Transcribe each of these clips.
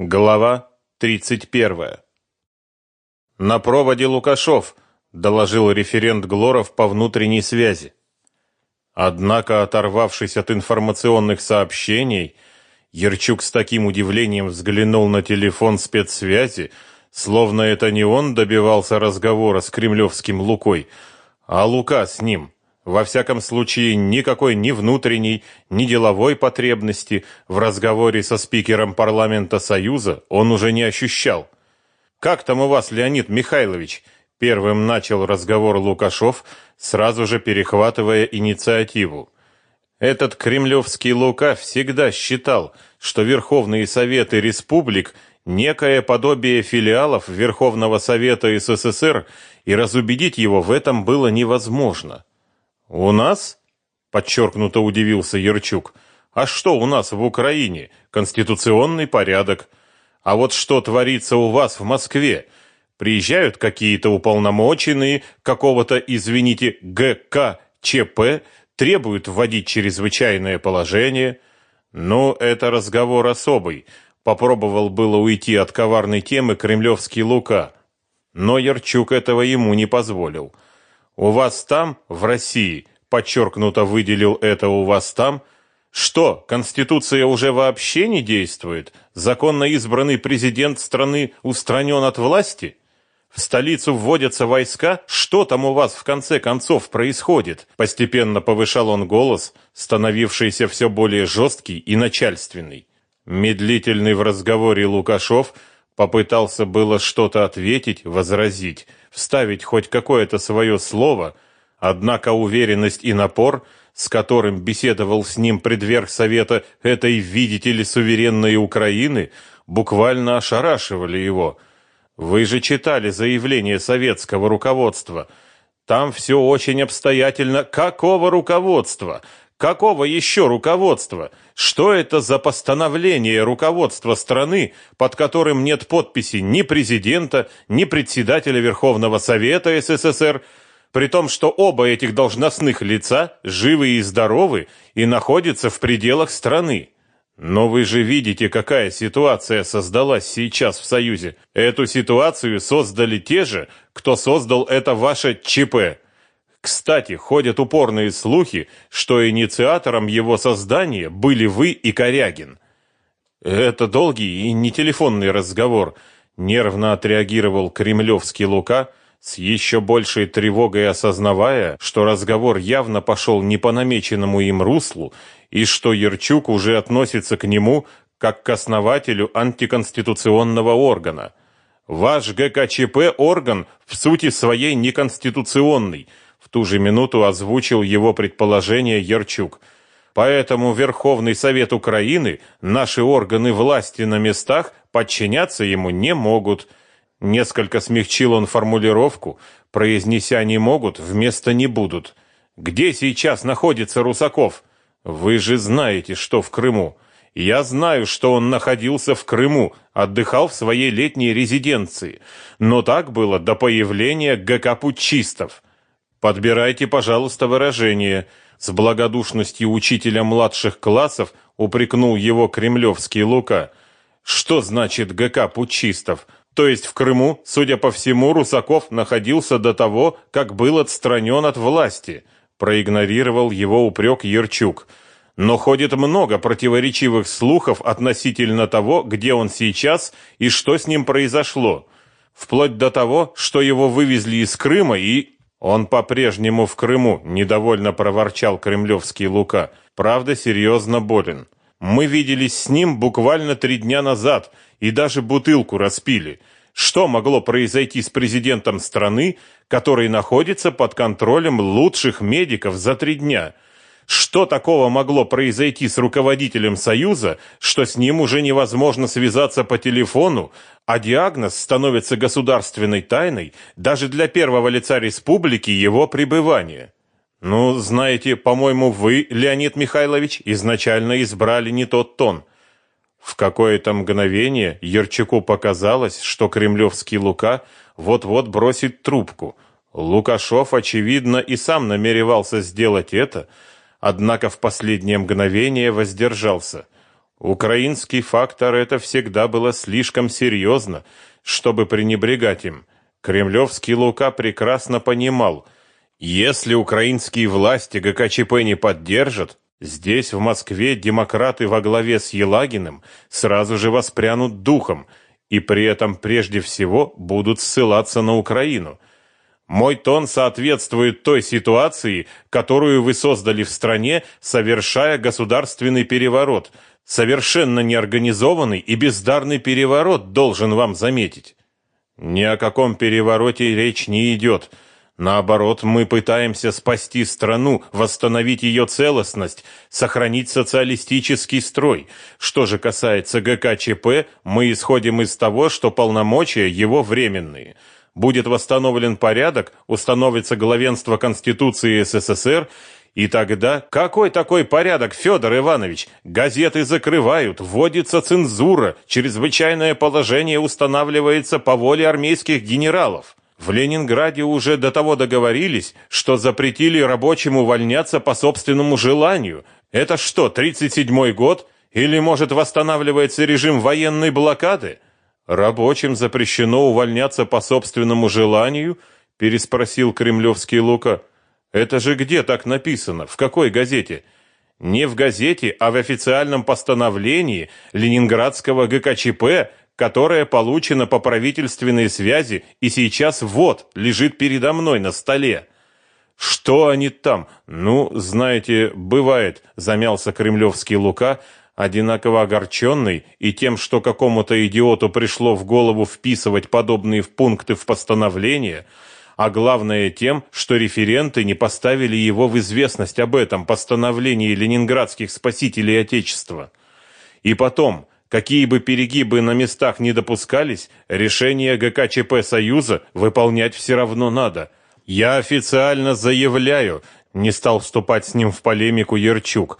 Глава 31. На проводе Лукашов, доложил референт Глоров по внутренней связи. Однако, оторвавшись от информационных сообщений, Ерчук с таким удивлением взглянул на телефон спецсвязи, словно это не он добивался разговора с кремлевским Лукой, а Лука с ним. Во всяком случае, никакой ни внутренней, ни деловой потребности в разговоре со спикером парламента Союза он уже не ощущал. «Как там у вас, Леонид Михайлович?» Первым начал разговор Лукашов, сразу же перехватывая инициативу. Этот кремлевский Лука всегда считал, что Верховные Советы Республик – некое подобие филиалов Верховного Совета СССР, и разубедить его в этом было невозможно. У нас? подчеркнуто удивился Ерчук. А что у нас в Украине? Конституционный порядок. А вот что творится у вас в Москве? Приезжают какие-то уполномоченные какого-то, извините, ГКЧП, требуют вводить чрезвычайное положение. Ну, это разговор особый. Попробовал было уйти от коварной темы кремлевский Лука. Но Ярчук этого ему не позволил. У вас там, в России, подчеркнуто выделил это у вас там, что, Конституция уже вообще не действует? Законно избранный президент страны устранен от власти? В столицу вводятся войска? Что там у вас в конце концов происходит? Постепенно повышал он голос, становившийся все более жесткий и начальственный. Медлительный в разговоре Лукашов попытался было что-то ответить, возразить, вставить хоть какое-то свое слово, однако уверенность и напор, с которым беседовал с ним предверх совета этой, видите ли, суверенной Украины, буквально ошарашивали его. Вы же читали заявление советского руководства. Там все очень обстоятельно. Какого руководства? Какого еще руководства? Что это за постановление руководства страны, под которым нет подписи ни президента, ни председателя Верховного Совета СССР, при том, что оба этих должностных лица живы и здоровы и находятся в пределах страны? Но вы же видите, какая ситуация создалась сейчас в Союзе. Эту ситуацию создали те же, кто создал это ваше ЧП. Кстати, ходят упорные слухи, что инициатором его создания были вы и Корягин. Это долгий и не телефонный разговор, нервно отреагировал кремлевский Лука, с еще большей тревогой осознавая, что разговор явно пошел не по намеченному им руслу и что Ерчук уже относится к нему как к основателю антиконституционного органа. Ваш ГКЧП орган в сути своей неконституционный – в ту же минуту озвучил его предположение Ерчук. Поэтому Верховный Совет Украины, наши органы власти на местах подчиняться ему не могут. Несколько смягчил он формулировку, произнеся не могут вместо не будут. Где сейчас находится Русаков? Вы же знаете, что в Крыму. Я знаю, что он находился в Крыму, отдыхал в своей летней резиденции. Но так было до появления ГК путчистов. Подбирайте, пожалуйста, выражение. С благодушностью учителя младших классов упрекнул его кремлевский Лука. Что значит ГК путчистов? То есть в Крыму, судя по всему, Русаков находился до того, как был отстранен от власти. Проигнорировал его упрек Ерчук. Но ходит много противоречивых слухов относительно того, где он сейчас и что с ним произошло. Вплоть до того, что его вывезли из Крыма и он по-прежнему в Крыму, недовольно проворчал кремлевский Лука. Правда, серьезно болен. Мы виделись с ним буквально три дня назад и даже бутылку распили. Что могло произойти с президентом страны, который находится под контролем лучших медиков за три дня? Что такого могло произойти с руководителем Союза, что с ним уже невозможно связаться по телефону, а диагноз становится государственной тайной даже для первого лица республики его пребывания? Ну, знаете, по-моему, вы, Леонид Михайлович, изначально избрали не тот тон. В какое-то мгновение Ерчаку показалось, что кремлевский Лука вот-вот бросит трубку. Лукашов, очевидно, и сам намеревался сделать это, однако в последнее мгновение воздержался. Украинский фактор это всегда было слишком серьезно, чтобы пренебрегать им. Кремлевский Лука прекрасно понимал, если украинские власти ГКЧП не поддержат, здесь, в Москве, демократы во главе с Елагиным сразу же воспрянут духом и при этом прежде всего будут ссылаться на Украину. Мой тон соответствует той ситуации, которую вы создали в стране, совершая государственный переворот – Совершенно неорганизованный и бездарный переворот, должен вам заметить. Ни о каком перевороте речь не идет. Наоборот, мы пытаемся спасти страну, восстановить ее целостность, сохранить социалистический строй. Что же касается ГКЧП, мы исходим из того, что полномочия его временные. Будет восстановлен порядок, установится главенство Конституции СССР – и тогда какой такой порядок, Федор Иванович? Газеты закрывают, вводится цензура, чрезвычайное положение устанавливается по воле армейских генералов. В Ленинграде уже до того договорились, что запретили рабочим увольняться по собственному желанию. Это что, 37-й год? Или, может, восстанавливается режим военной блокады? Рабочим запрещено увольняться по собственному желанию? переспросил кремлевский Лука. Это же где так написано? В какой газете? Не в газете, а в официальном постановлении Ленинградского ГКЧП, которое получено по правительственной связи и сейчас вот лежит передо мной на столе. Что они там? Ну, знаете, бывает, замялся кремлевский Лука, одинаково огорченный и тем, что какому-то идиоту пришло в голову вписывать подобные пункты в постановление – а главное тем, что референты не поставили его в известность об этом постановлении ленинградских спасителей Отечества. И потом, какие бы перегибы на местах не допускались, решение ГКЧП Союза выполнять все равно надо. Я официально заявляю, не стал вступать с ним в полемику Ерчук,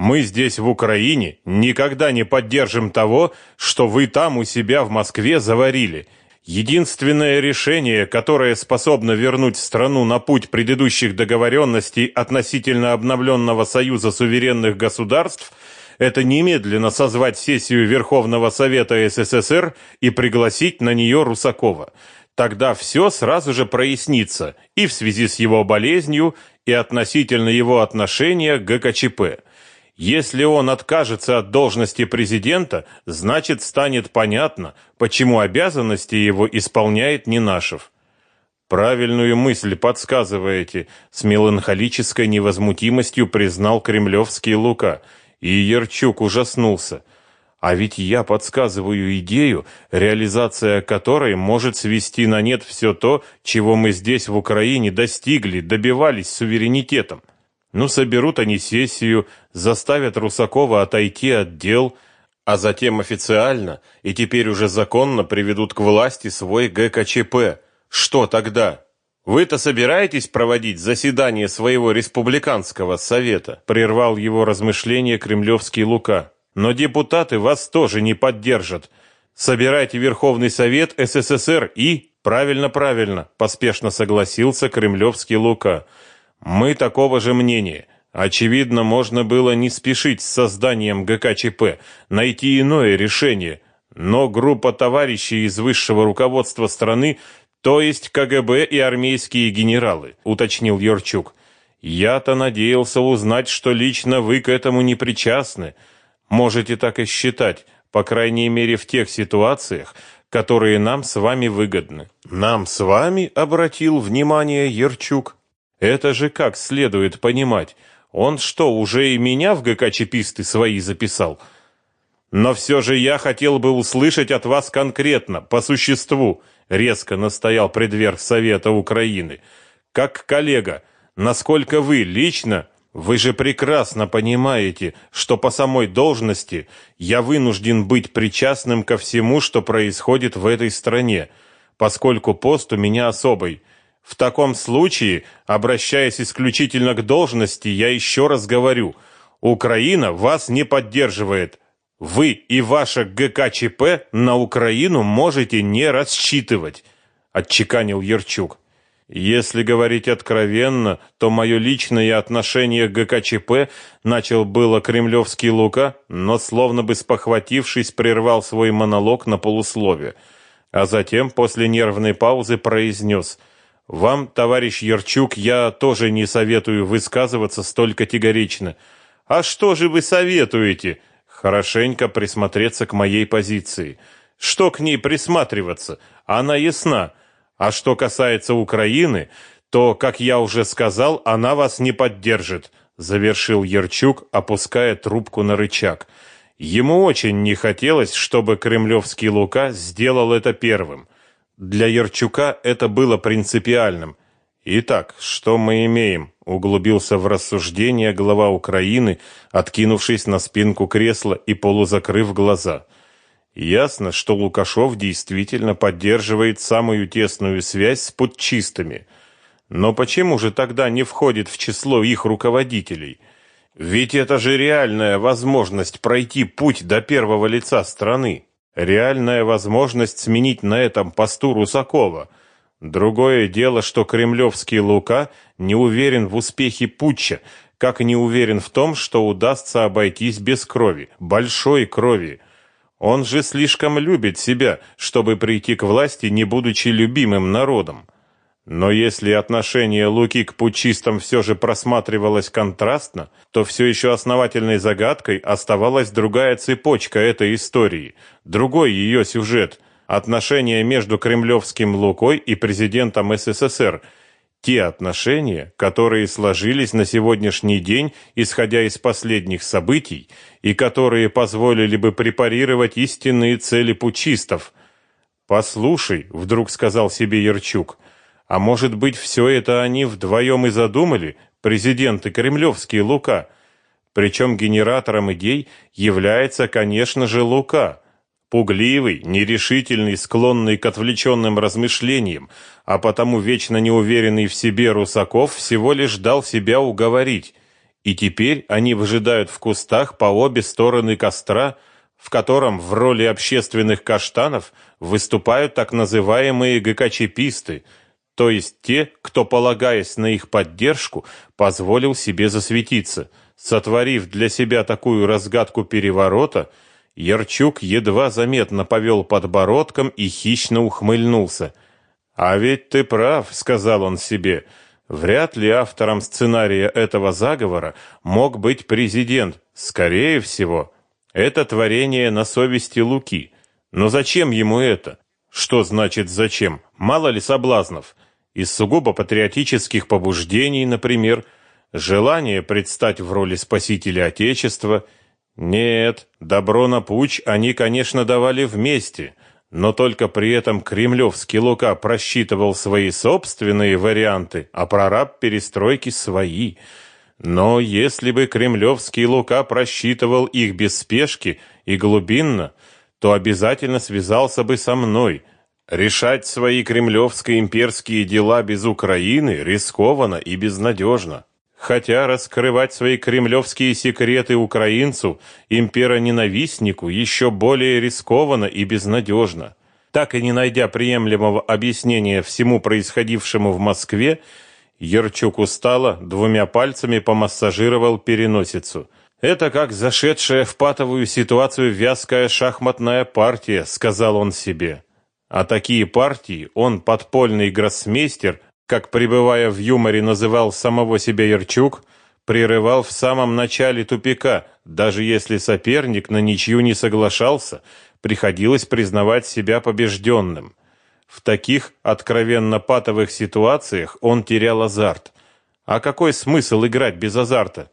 мы здесь в Украине никогда не поддержим того, что вы там у себя в Москве заварили – Единственное решение, которое способно вернуть страну на путь предыдущих договоренностей относительно обновленного союза суверенных государств, это немедленно созвать сессию Верховного Совета СССР и пригласить на нее Русакова. Тогда все сразу же прояснится и в связи с его болезнью, и относительно его отношения к ГКЧП. Если он откажется от должности президента, значит станет понятно, почему обязанности его исполняет Нинашев. Правильную мысль подсказываете, с меланхолической невозмутимостью признал кремлевский Лука, и Ерчук ужаснулся. А ведь я подсказываю идею, реализация которой может свести на нет все то, чего мы здесь в Украине достигли, добивались суверенитетом. Ну, соберут они сессию, заставят Русакова отойти от дел, а затем официально и теперь уже законно приведут к власти свой ГКЧП. Что тогда? Вы-то собираетесь проводить заседание своего республиканского совета? Прервал его размышления кремлевский Лука. Но депутаты вас тоже не поддержат. Собирайте Верховный совет СССР и Правильно, правильно, поспешно согласился кремлевский Лука. Мы такого же мнения. Очевидно, можно было не спешить с созданием ГКЧП, найти иное решение. Но группа товарищей из высшего руководства страны, то есть КГБ и армейские генералы, уточнил Юрчук. Я-то надеялся узнать, что лично вы к этому не причастны. Можете так и считать, по крайней мере в тех ситуациях, которые нам с вами выгодны. Нам с вами обратил внимание Ерчук. Это же как следует понимать. Он что, уже и меня в ГК-чиписты свои записал? Но все же я хотел бы услышать от вас конкретно, по существу, резко настоял предверх Совета Украины. Как коллега, насколько вы лично, вы же прекрасно понимаете, что по самой должности я вынужден быть причастным ко всему, что происходит в этой стране, поскольку пост у меня особый – в таком случае, обращаясь исключительно к должности, я еще раз говорю, Украина вас не поддерживает. Вы и ваша ГКЧП на Украину можете не рассчитывать, отчеканил Ерчук. Если говорить откровенно, то мое личное отношение к ГКЧП начал было кремлевский Лука, но словно бы спохватившись, прервал свой монолог на полуслове, а затем после нервной паузы произнес «Вам, товарищ Ярчук, я тоже не советую высказываться столь категорично». «А что же вы советуете?» «Хорошенько присмотреться к моей позиции». «Что к ней присматриваться? Она ясна». А что касается Украины, то, как я уже сказал, она вас не поддержит, завершил Ерчук, опуская трубку на рычаг. Ему очень не хотелось, чтобы кремлевский Лука сделал это первым. Для Ерчука это было принципиальным. Итак, что мы имеем? углубился в рассуждения глава Украины, откинувшись на спинку кресла и полузакрыв глаза. Ясно, что Лукашов действительно поддерживает самую тесную связь с путчистами. Но почему же тогда не входит в число их руководителей? Ведь это же реальная возможность пройти путь до первого лица страны. Реальная возможность сменить на этом посту Русакова. Другое дело, что кремлевский Лука не уверен в успехе путча, как не уверен в том, что удастся обойтись без крови, большой крови. Он же слишком любит себя, чтобы прийти к власти, не будучи любимым народом. Но если отношение Луки к путчистам все же просматривалось контрастно, то все еще основательной загадкой оставалась другая цепочка этой истории, другой ее сюжет – отношения между кремлевским Лукой и президентом СССР – те отношения, которые сложились на сегодняшний день, исходя из последних событий, и которые позволили бы препарировать истинные цели путчистов. «Послушай», — вдруг сказал себе Ярчук, — «а может быть, все это они вдвоем и задумали, президент и кремлевский Лука? Причем генератором идей является, конечно же, Лука». Пугливый, нерешительный, склонный к отвлеченным размышлениям, а потому вечно неуверенный в себе Русаков всего лишь дал себя уговорить. И теперь они выжидают в кустах по обе стороны костра, в котором в роли общественных каштанов выступают так называемые ГКЧПисты, то есть те, кто, полагаясь на их поддержку, позволил себе засветиться, сотворив для себя такую разгадку переворота – Ярчук едва заметно повел подбородком и хищно ухмыльнулся. «А ведь ты прав», — сказал он себе, — «вряд ли автором сценария этого заговора мог быть президент. Скорее всего, это творение на совести Луки. Но зачем ему это? Что значит «зачем»? Мало ли соблазнов. Из сугубо патриотических побуждений, например, желание предстать в роли спасителя Отечества — нет, добро на путь они, конечно, давали вместе, но только при этом кремлевский Лука просчитывал свои собственные варианты, а прораб перестройки свои. Но если бы кремлевский Лука просчитывал их без спешки и глубинно, то обязательно связался бы со мной. Решать свои кремлевско-имперские дела без Украины рискованно и безнадежно. Хотя раскрывать свои кремлевские секреты украинцу, импероненавистнику, еще более рискованно и безнадежно. Так и не найдя приемлемого объяснения всему происходившему в Москве, Ерчук устало двумя пальцами помассажировал переносицу. «Это как зашедшая в патовую ситуацию вязкая шахматная партия», — сказал он себе. А такие партии он, подпольный гроссмейстер, как пребывая в юморе называл самого себя Ярчук, прерывал в самом начале тупика, даже если соперник на ничью не соглашался, приходилось признавать себя побежденным. В таких откровенно патовых ситуациях он терял азарт. А какой смысл играть без азарта?